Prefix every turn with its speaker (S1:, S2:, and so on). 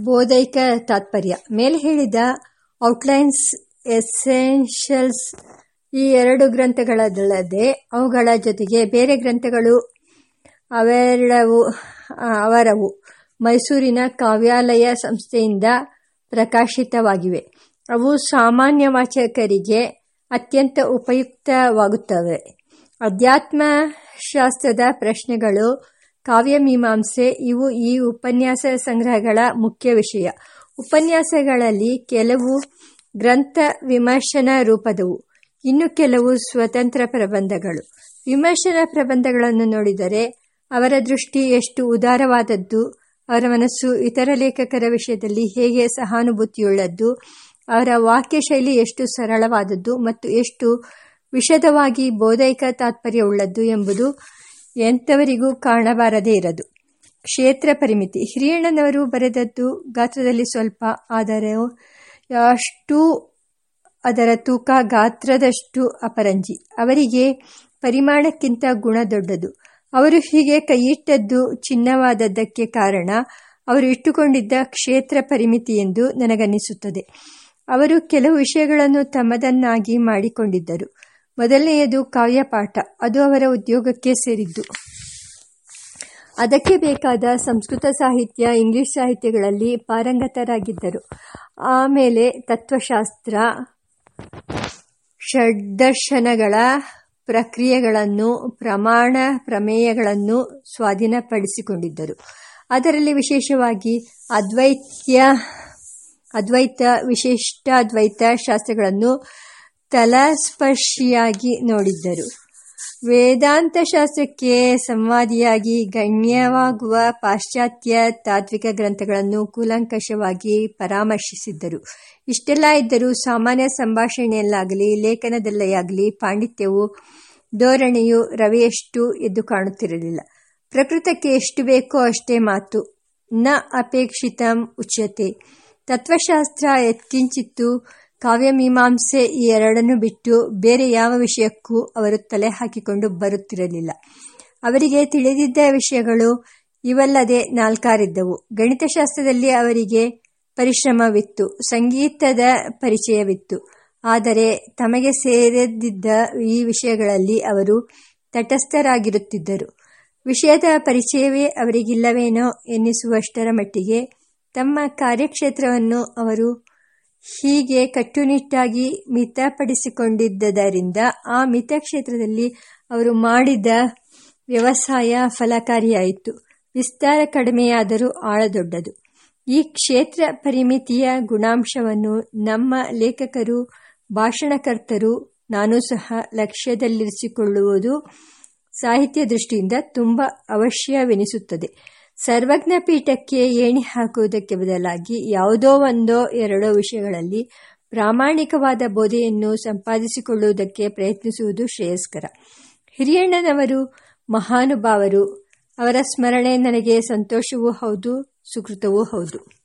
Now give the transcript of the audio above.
S1: ಬೋಧೈಕ ತಾತ್ಪರ್ಯ. ಮೇಲೆ ಹೇಳಿದ ಔಟ್ಲೈನ್ಸ್ ಎಸೆನ್ಷಿಯಲ್ಸ್ ಈ ಎರಡು ಗ್ರಂಥಗಳಲ್ಲದೆ ಅವುಗಳ ಜೊತೆಗೆ ಬೇರೆ ಗ್ರಂಥಗಳು ಅವೆರಡವು ಅವರವು ಮೈಸೂರಿನ ಕಾವ್ಯಾಲಯ ಸಂಸ್ಥೆಯಿಂದ ಪ್ರಕಾಶಿತವಾಗಿವೆ. ಅವು ಸಾಮಾನ್ಯ ವಾಚಕರಿಗೆ ಅತ್ಯಂತ ಉಪಯುಕ್ತವಾಗುತ್ತವೆ. ಅಧ್ಯಾತ್ಮ ಶಾಸ್ತ್ರದ ಪ್ರಶ್ನೆಗಳು ಕಾವ್ಯಮೀಮಾಂಸೆ ಇವು ಈ ಉಪನ್ಯಾಸ ಸಂಗ್ರಹಗಳ ಮುಖ್ಯ ವಿಷಯ. ಉಪನ್ಯಾಸಗಳಲ್ಲಿ ಕೆಲವು ಗ್ರಂಥ ವಿಮರ್ಶನ ರೂಪದವು, ಇನ್ನು ಕೆಲವು ಸ್ವತಂತ್ರ ಪ್ರಬಂಧಗಳು. ವಿಮರ್ಶನ ಪ್ರಬಂಧಗಳನ್ನು ನೋಡಿದರೆ ಅವರ ದೃಷ್ಟಿ ಎಷ್ಟು ಉದಾರವಾದದ್ದು, ಅವರ ಮನಸ್ಸು ಇತರ ಲೇಖಕರ ವಿಷಯದಲ್ಲಿ ಹೇಗೆ ಸಹಾನುಭೂತಿಯುಳ್ಳದ್ದು, ಅವರ ವಾಕ್ಯ ಶೈಲಿ ಎಷ್ಟು ಸರಳವಾದದ್ದು ಮತ್ತು ಎಷ್ಟು ವಿಶದವಾಗಿ ಬೋಧೈಕ ತಾತ್ಪರ್ಯವುಳ್ಳದ್ದು ಎಂಬುದು ಎಂಥವರಿಗೂ ಕಾಣಬಾರದೇ ಇರದು. ಕ್ಷೇತ್ರ ಪರಿಮಿತಿ. ಹಿರಿಯಣ್ಣನವರು ಬರೆದದ್ದು ಗಾತ್ರದಲ್ಲಿ ಸ್ವಲ್ಪ, ಆದರೆ ಅಷ್ಟು ಅದರ ತೂಕ ಗಾತ್ರದಷ್ಟು ಅಪರಂಜಿ. ಅವರಿಗೆ ಪರಿಮಾಣಕ್ಕಿಂತ ಗುಣ ದೊಡ್ಡದು. ಅವರು ಹೀಗೆ ಕೈಯಿಟ್ಟದ್ದು ಚಿನ್ನವಾದದ್ದಕ್ಕೆ ಕಾರಣ, ಅವರು ಇಟ್ಟುಕೊಂಡಿದ್ದ ಕ್ಷೇತ್ರ ಪರಿಮಿತಿ ಎಂದು ನನಗನ್ನಿಸುತ್ತದೆ. ಅವರು ಕೆಲವು ವಿಷಯಗಳನ್ನು ತಮ್ಮದನ್ನಾಗಿ ಮಾಡಿಕೊಂಡಿದ್ದರು. ಮೊದಲನೆಯದು ಕಾವ್ಯಪಾಠ. ಅದು ಅವರ ಉದ್ಯೋಗಕ್ಕೆ ಸೇರಿದ್ದು. ಅದಕ್ಕೆ ಬೇಕಾದ ಸಂಸ್ಕೃತ ಸಾಹಿತ್ಯ, ಇಂಗ್ಲಿಷ್ ಸಾಹಿತ್ಯಗಳಲ್ಲಿ ಪಾರಂಗತರಾಗಿದ್ದರು. ಆಮೇಲೆ ತತ್ವಶಾಸ್ತ್ರ, ಷಡ್ದರ್ಶನಗಳ ಪ್ರಕ್ರಿಯೆಗಳನ್ನು, ಪ್ರಮಾಣ ಪ್ರಮೇಯಗಳನ್ನು ಸ್ವಾಧೀನಪಡಿಸಿಕೊಂಡಿದ್ದರು. ಅದರಲ್ಲಿ ವಿಶೇಷವಾಗಿ ಅದ್ವೈತ್ಯ, ಅದ್ವೈತ, ವಿಶಿಷ್ಟಾದ್ವೈತ ಶಾಸ್ತ್ರಗಳನ್ನು ತಲಸ್ಪರ್ಶಿಯಾಗಿ ನೋಡಿದ್ದರು. ವೇದಾಂತ ಶಾಸ್ತ್ರಕ್ಕೆ ಸಂವಾದಿಯಾಗಿ ಗಣ್ಯವಾಗುವ ಪಾಶ್ಚಾತ್ಯ ತಾತ್ವಿಕ ಗ್ರಂಥಗಳನ್ನು ಕೂಲಂಕಷವಾಗಿ ಪರಾಮರ್ಶಿಸಿದ್ದರು. ಇಷ್ಟೆಲ್ಲ ಇದ್ದರೂ ಸಾಮಾನ್ಯ ಸಂಭಾಷಣೆಯಲ್ಲಾಗಲಿ ಲೇಖನದಲ್ಲೇ ಪಾಂಡಿತ್ಯವು ಧೋರಣೆಯು ರವೆಯಷ್ಟು ಎದ್ದು ಕಾಣುತ್ತಿರಲಿಲ್ಲ. ಪ್ರಕೃತಕ್ಕೆ ಎಷ್ಟು ಬೇಕೋ ಅಷ್ಟೇ ಮಾತು. ನ ಅಪೇಕ್ಷಿತಂ ಉಚ್ಯತೆ. ತತ್ವಶಾಸ್ತ್ರ ಎತ್ಕಿಂಚಿತ್ತು ಕಾವ್ಯಮೀಮಾಂಸೆ ಈ ಎರಡನ್ನು ಬಿಟ್ಟು ಬೇರೆ ಯಾವ ವಿಷಯಕ್ಕೂ ಅವರು ತಲೆ ಹಾಕಿಕೊಂಡು ಬರುತ್ತಿರಲಿಲ್ಲ. ಅವರಿಗೆ ತಿಳಿದಿದ್ದ ವಿಷಯಗಳು ಇವಲ್ಲದೆ ನಾಲ್ಕಾರಿದ್ದವು. ಗಣಿತಶಾಸ್ತ್ರದಲ್ಲಿ ಅವರಿಗೆ ಪರಿಶ್ರಮವಿತ್ತು, ಸಂಗೀತದ ಪರಿಚಯವಿತ್ತು. ಆದರೆ ತಮಗೆ ಸೇರದಿದ್ದ ಈ ವಿಷಯಗಳಲ್ಲಿ ಅವರು ತಟಸ್ಥರಾಗಿರುತ್ತಿದ್ದರು. ವಿಷಯದ ಪರಿಚಯವೇ ಅವರಿಗಿಲ್ಲವೇನೋ ಎನ್ನಿಸುವಷ್ಟರ ಮಟ್ಟಿಗೆ ತಮ್ಮ ಕಾರ್ಯಕ್ಷೇತ್ರವನ್ನು ಅವರು ಹೀಗೆ ಕಟ್ಟುನಿಟ್ಟಾಗಿ ಮಿತಪಡಿಸಿಕೊಂಡಿದ್ದರಿಂದ ಆ ಮಿತ ಕ್ಷೇತ್ರದಲ್ಲಿ ಅವರು ಮಾಡಿದ ವ್ಯವಸಾಯ ಫಲಕಾರಿಯಾಯಿತು. ವಿಸ್ತಾರ ಕಡಿಮೆಯಾದರೂ ಆಳ ದೊಡ್ಡದು ಈ ಕ್ಷೇತ್ರ ಪರಿಮಿತಿಯ ಗುಣಾಂಶವನ್ನು ನಮ್ಮ ಲೇಖಕರು, ಭಾಷಣಕರ್ತರು, ನಾನು ಸಹ ಲಕ್ಷ್ಯದಲ್ಲಿರಿಸಿಕೊಳ್ಳುವುದು ಸಾಹಿತ್ಯ ದೃಷ್ಟಿಯಿಂದ ತುಂಬ ಅವಶ್ಯವೆನಿಸುತ್ತದೆ. ಸರ್ವಜ್ಞ ಪೀಠಕ್ಕೆ ಏಣಿ ಹಾಕುವುದಕ್ಕೆ ಬದಲಾಗಿ ಯಾವುದೋ ಒಂದೋ ಎರಡೋ ವಿಷಯಗಳಲ್ಲಿ ಪ್ರಾಮಾಣಿಕವಾದ ಬೋಧೆಯನ್ನು ಸಂಪಾದಿಸಿಕೊಳ್ಳುವುದಕ್ಕೆ ಪ್ರಯತ್ನಿಸುವುದು ಶ್ರೇಯಸ್ಕರ. ಹಿರಿಯಣ್ಣನವರು, ಮಹಾನುಭಾವರು ಅವರ ಸ್ಮರಣೆ ನನಗೆ ಸಂತೋಷವೂ ಹೌದು, ಸುಕೃತವೂ ಹೌದು.